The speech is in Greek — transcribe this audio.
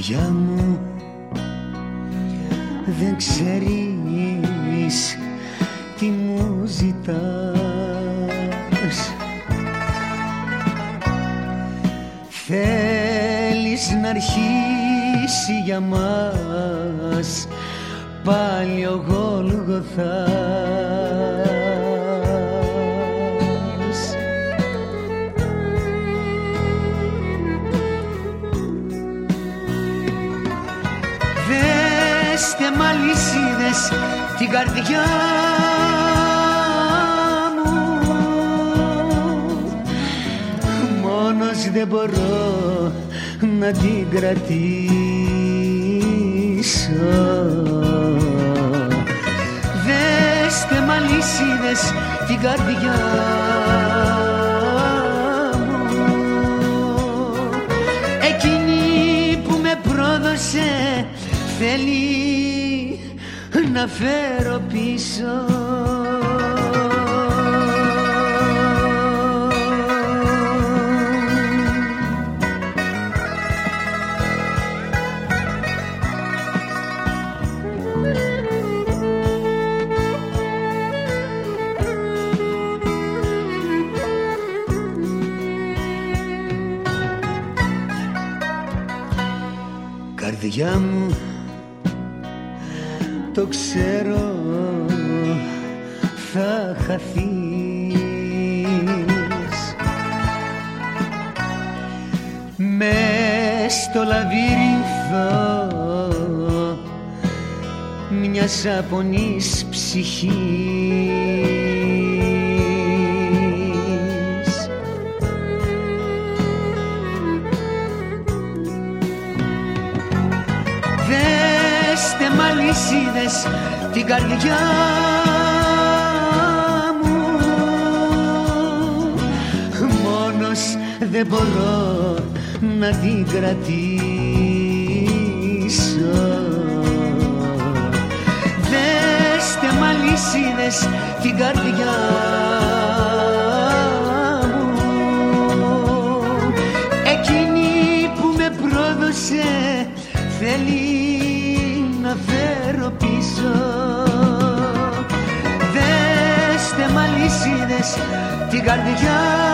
Καρδιά μου. Δεν ξέρεις τι μου ζητάς. Θέλεις να αρχίσει για μας πάλι ο Γόλγοθας Δέστε μ' αλυσίδες την καρδιά μου. Μόνος δεν μπορώ να την κρατήσω. Δέστε μ' αλυσίδες την καρδιά μου θέλει να φέρω πίσω. Καρδιά μου το ξέρω θα χαθείς. Μες στο λαβύρινθο μιας απονής ψυχής αλυσίδες την καρδιά μου. Μόνος δεν μπορώ να την κρατήσω. Δέστε μ' αλυσίδες την καρδιά μου. Εκείνη που με πρόδωσε θέλει να φέρω πίσω. Δέστε μ' αλυσίδες την καρδιά